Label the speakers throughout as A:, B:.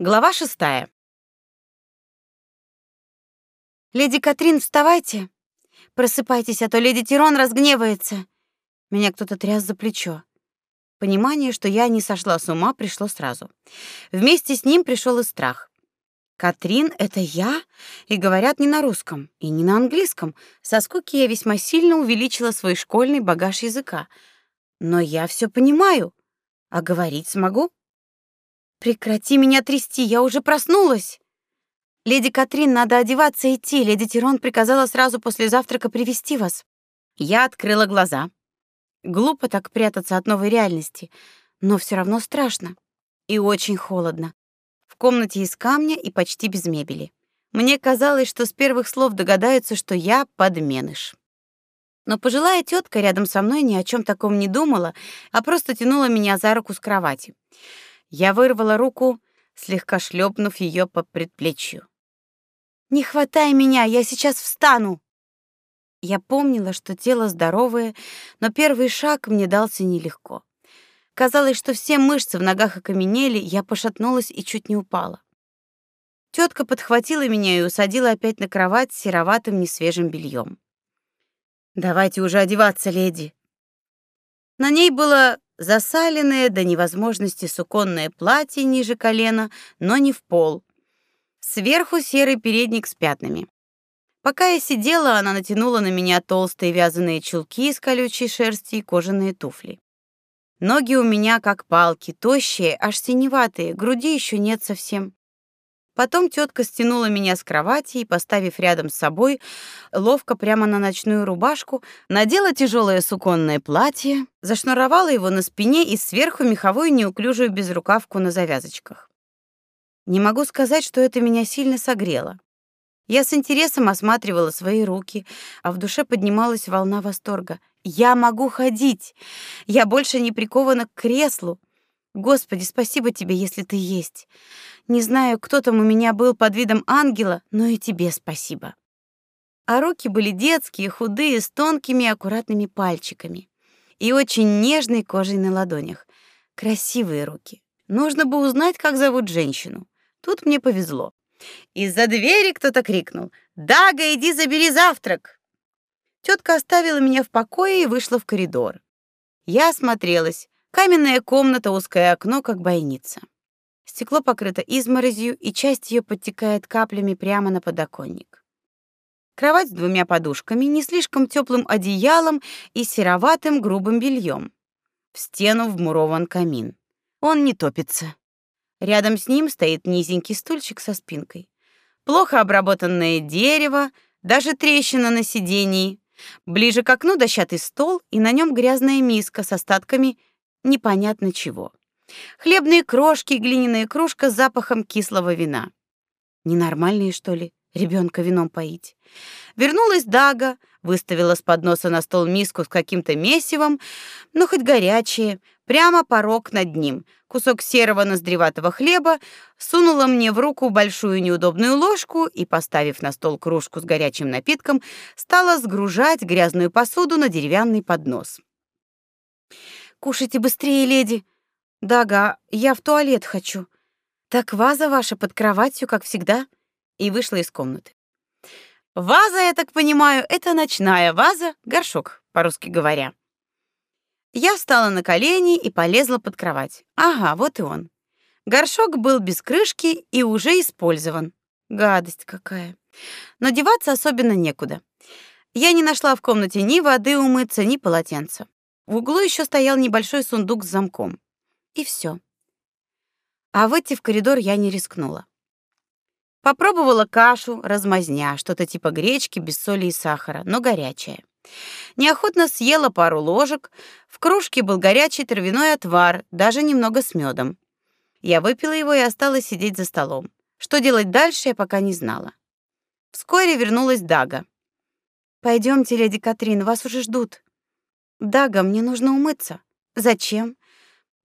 A: Глава шестая. Леди Катрин, вставайте. Просыпайтесь, а то леди Тирон разгневается. Меня кто-то тряс за плечо. Понимание, что я не сошла с ума, пришло сразу. Вместе с ним пришел и страх. Катрин это я, и говорят не на русском, и не на английском. Со скуки я весьма сильно увеличила свой школьный багаж языка. Но я все понимаю. А говорить смогу? Прекрати меня трясти, я уже проснулась. Леди Катрин, надо одеваться и идти. Леди Тирон приказала сразу после завтрака привести вас. Я открыла глаза. Глупо так прятаться от новой реальности, но все равно страшно и очень холодно. В комнате из камня и почти без мебели. Мне казалось, что с первых слов догадаются, что я подменыш. Но пожилая тетка рядом со мной ни о чем таком не думала, а просто тянула меня за руку с кровати. Я вырвала руку, слегка шлепнув ее по предплечью. Не хватай меня, я сейчас встану. Я помнила, что тело здоровое, но первый шаг мне дался нелегко. Казалось, что все мышцы в ногах окаменели, я пошатнулась и чуть не упала. Тетка подхватила меня и усадила опять на кровать с сероватым несвежим бельем. Давайте уже одеваться, леди. На ней было засаленное до невозможности суконное платье ниже колена, но не в пол. Сверху серый передник с пятнами. Пока я сидела, она натянула на меня толстые вязаные чулки из колючей шерсти и кожаные туфли. Ноги у меня как палки, тощие, аж синеватые, груди еще нет совсем. Потом тетка стянула меня с кровати и, поставив рядом с собой, ловко прямо на ночную рубашку, надела тяжелое суконное платье, зашнуровала его на спине и сверху меховую неуклюжую безрукавку на завязочках. Не могу сказать, что это меня сильно согрело. Я с интересом осматривала свои руки, а в душе поднималась волна восторга. Я могу ходить. Я больше не прикована к креслу. Господи, спасибо тебе, если ты есть. Не знаю, кто там у меня был под видом ангела, но и тебе спасибо. А руки были детские, худые, с тонкими аккуратными пальчиками и очень нежной кожей на ладонях. Красивые руки. Нужно бы узнать, как зовут женщину. Тут мне повезло. Из-за двери кто-то крикнул: "Дага, иди забери завтрак!" Тетка оставила меня в покое и вышла в коридор. Я осмотрелась. Каменная комната, узкое окно, как бойница. Стекло покрыто изморозью, и часть ее подтекает каплями прямо на подоконник. Кровать с двумя подушками, не слишком теплым одеялом и сероватым грубым бельем. В стену вмурован камин. Он не топится. Рядом с ним стоит низенький стульчик со спинкой. Плохо обработанное дерево, даже трещина на сидении. Ближе к окну дощатый стол, и на нем грязная миска с остатками непонятно чего. Хлебные крошки, глиняная кружка с запахом кислого вина. Ненормальные, что ли, ребенка вином поить? Вернулась Дага, выставила с подноса на стол миску с каким-то месивом, ну хоть горячее, прямо порог над ним. Кусок серого ноздреватого хлеба сунула мне в руку большую неудобную ложку и, поставив на стол кружку с горячим напитком, стала сгружать грязную посуду на деревянный поднос. Кушайте быстрее, леди, Дага, я в туалет хочу. Так ваза ваша под кроватью, как всегда, и вышла из комнаты. Ваза, я так понимаю, это ночная ваза, горшок, по-русски говоря. Я встала на колени и полезла под кровать. Ага, вот и он. Горшок был без крышки и уже использован. Гадость какая. Но деваться особенно некуда. Я не нашла в комнате ни воды умыться, ни полотенца. В углу еще стоял небольшой сундук с замком. И все. А выйти в коридор я не рискнула. Попробовала кашу, размазня, что-то типа гречки без соли и сахара, но горячая. Неохотно съела пару ложек. В кружке был горячий травяной отвар, даже немного с медом. Я выпила его и осталась сидеть за столом. Что делать дальше, я пока не знала. Вскоре вернулась Дага. Пойдемте, леди Катрин, вас уже ждут. Дага, мне нужно умыться. Зачем?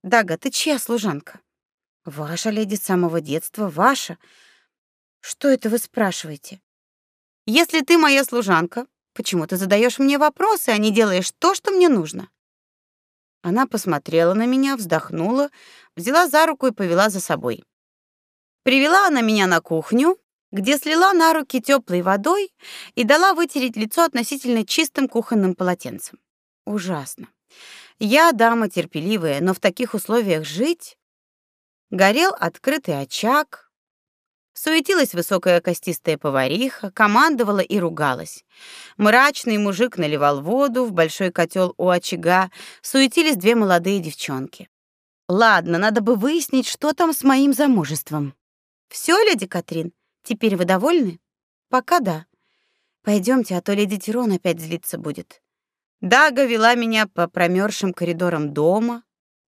A: Дага, ты чья служанка? Ваша леди с самого детства, ваша. Что это вы спрашиваете? Если ты моя служанка, почему ты задаешь мне вопросы, а не делаешь то, что мне нужно? Она посмотрела на меня, вздохнула, взяла за руку и повела за собой. Привела она меня на кухню, где слила на руки теплой водой и дала вытереть лицо относительно чистым кухонным полотенцем. Ужасно. Я дама терпеливая, но в таких условиях жить... Горел открытый очаг, суетилась высокая костистая повариха, командовала и ругалась. Мрачный мужик наливал воду в большой котел у очага, суетились две молодые девчонки. Ладно, надо бы выяснить, что там с моим замужеством. Все, леди Катрин, теперь вы довольны? Пока да. Пойдемте, а то леди Тирон опять злиться будет. Дага вела меня по промерзшим коридорам дома,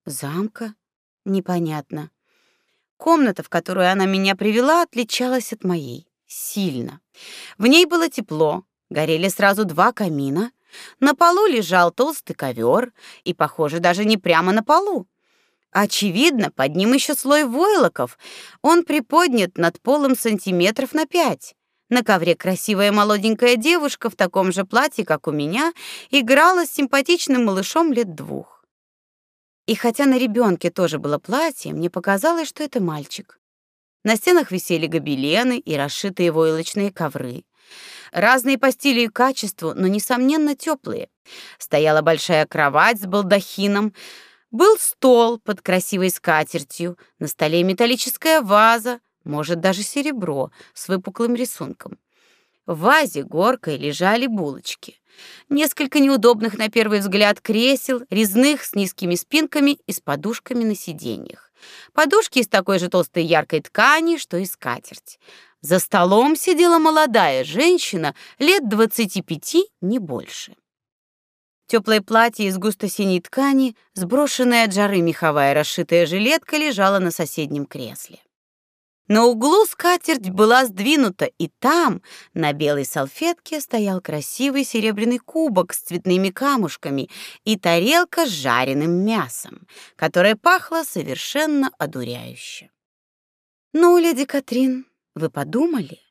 A: замка. Непонятно. Комната, в которую она меня привела, отличалась от моей сильно. В ней было тепло, горели сразу два камина, на полу лежал толстый ковер, и, похоже, даже не прямо на полу. Очевидно, под ним еще слой войлоков. Он приподнят над полом сантиметров на пять. На ковре красивая молоденькая девушка в таком же платье, как у меня, играла с симпатичным малышом лет двух. И хотя на ребенке тоже было платье, мне показалось, что это мальчик. На стенах висели гобелены и расшитые войлочные ковры. Разные по стилю и качеству, но несомненно теплые. Стояла большая кровать с балдахином, был стол под красивой скатертью, на столе металлическая ваза, может даже серебро с выпуклым рисунком. В вазе горкой лежали булочки. Несколько неудобных на первый взгляд кресел, резных с низкими спинками и с подушками на сиденьях. Подушки из такой же толстой яркой ткани, что и скатерть. За столом сидела молодая женщина лет двадцати пяти, не больше. Теплое платье из густо-синей ткани, сброшенная от жары меховая расшитая жилетка лежала на соседнем кресле. На углу скатерть была сдвинута, и там, на белой салфетке, стоял красивый серебряный кубок с цветными камушками и тарелка с жареным мясом, которая пахла совершенно одуряюще. «Ну, леди Катрин, вы подумали?»